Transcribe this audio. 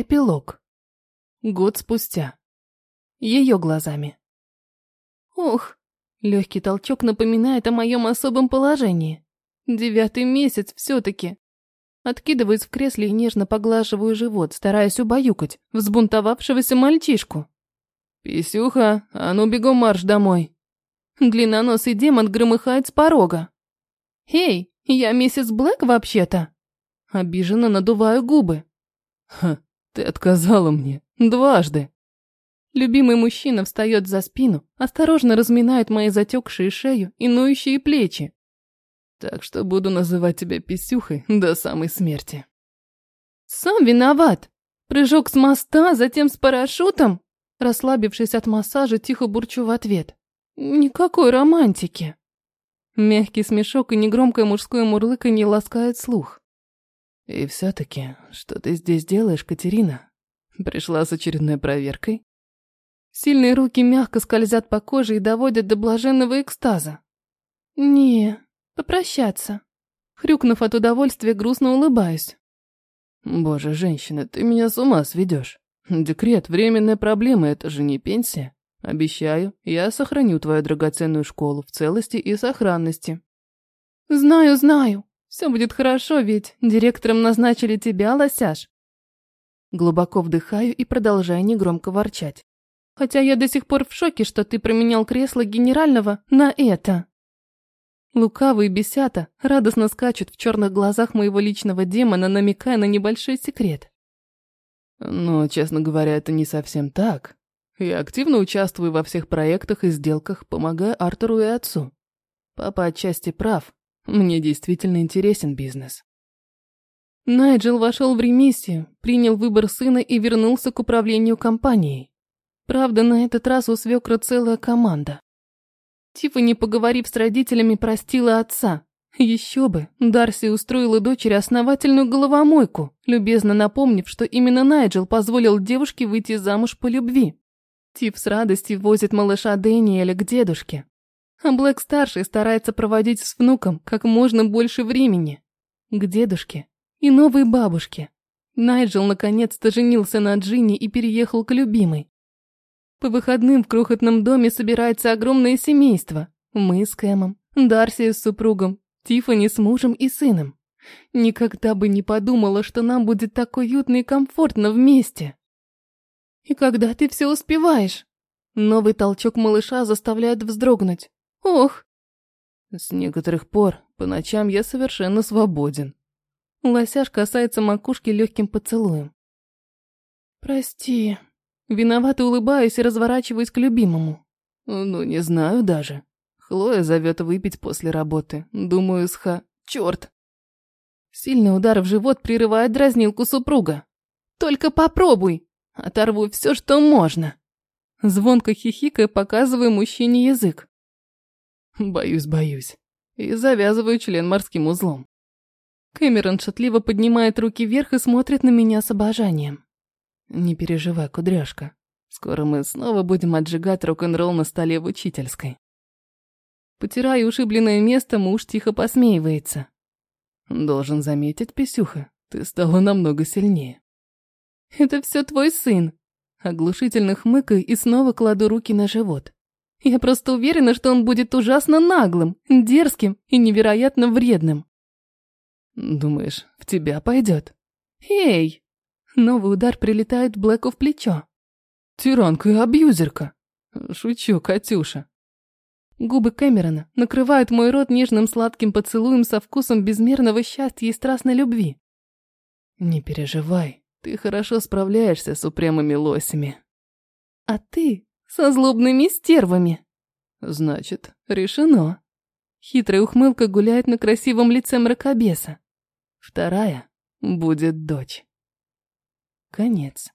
Эпилог. Год спустя. Ее глазами. Ох, легкий толчок напоминает о моем особом положении. Девятый месяц все-таки. Откидываюсь в кресле и нежно поглаживаю живот, стараясь убаюкать взбунтовавшегося мальчишку. «Писюха, а ну бегом марш домой!» Длинноносый демон громыхает с порога. «Эй, я миссис Блэк вообще-то!» Обиженно надуваю губы. «Ха, ты отказала мне. Дважды!» Любимый мужчина встает за спину, осторожно разминает мои затекшие шею и ноющие плечи. Так что буду называть тебя писюхой до самой смерти. Сам виноват. Прыжок с моста, затем с парашютом. Расслабившись от массажа, тихо бурчу в ответ. Никакой романтики. Мягкий смешок и негромкое мужское мурлыканье ласкают слух. И все-таки, что ты здесь делаешь, Катерина? Пришла с очередной проверкой? Сильные руки мягко скользят по коже и доводят до блаженного экстаза. Не, попрощаться. Хрюкнув от удовольствия, грустно улыбаюсь. Боже, женщина, ты меня с ума сведешь. Декрет, временная проблема, это же не пенсия. Обещаю, я сохраню твою драгоценную школу в целости и сохранности. Знаю, знаю. Все будет хорошо, ведь директором назначили тебя, лосяш. Глубоко вдыхаю и продолжаю негромко ворчать. Хотя я до сих пор в шоке, что ты променял кресло генерального на это. Лукавые бесята радостно скачут в черных глазах моего личного демона, намекая на небольшой секрет. Но, честно говоря, это не совсем так. Я активно участвую во всех проектах и сделках, помогая Артуру и отцу. Папа отчасти прав, мне действительно интересен бизнес. Найджел вошел в ремиссию, принял выбор сына и вернулся к управлению компанией. Правда, на этот раз у свекра целая команда. Тиффани, поговорив с родителями, простила отца. Еще бы, Дарси устроила дочери основательную головомойку, любезно напомнив, что именно Найджел позволил девушке выйти замуж по любви. Тиф с радостью возит малыша Дэниеля к дедушке, а Блэк-старший старается проводить с внуком как можно больше времени. К дедушке и новой бабушке. Найджел наконец-то женился на Джинни и переехал к любимой. По выходным в крохотном доме собирается огромное семейство. Мы с Кэмом, Дарси с супругом, Тиффани с мужем и сыном. Никогда бы не подумала, что нам будет так уютно и комфортно вместе. И когда ты все успеваешь? Новый толчок малыша заставляет вздрогнуть. Ох! С некоторых пор по ночам я совершенно свободен. Лосяш касается макушки легким поцелуем. Прости. Виновато улыбаюсь и разворачиваюсь к любимому. Ну, не знаю даже. Хлоя зовет выпить после работы. Думаю, сха... Черт! Сильный удар в живот прерывает дразнилку супруга. Только попробуй! Оторву все, что можно. Звонко хихикая, показываю мужчине язык. Боюсь, боюсь. И завязываю член морским узлом. Кэмерон шатливо поднимает руки вверх и смотрит на меня с обожанием. Не переживай, кудряшка. Скоро мы снова будем отжигать рок-н-ролл на столе в учительской. Потирая ушибленное место, муж тихо посмеивается. Должен заметить, Писюха, ты стала намного сильнее. Это все твой сын. Оглушительно хмыкаю и снова кладу руки на живот. Я просто уверена, что он будет ужасно наглым, дерзким и невероятно вредным. Думаешь, в тебя пойдет? Эй! Новый удар прилетает Блэку в плечо. Тиранка и абьюзерка. Шучу, Катюша. Губы Кэмерона накрывают мой рот нежным сладким поцелуем со вкусом безмерного счастья и страстной любви. Не переживай, ты хорошо справляешься с упрямыми лосями. А ты со злобными стервами. Значит, решено. Хитрая ухмылка гуляет на красивом лице мракобеса. Вторая будет дочь. Конец.